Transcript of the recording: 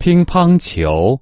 乒乓球。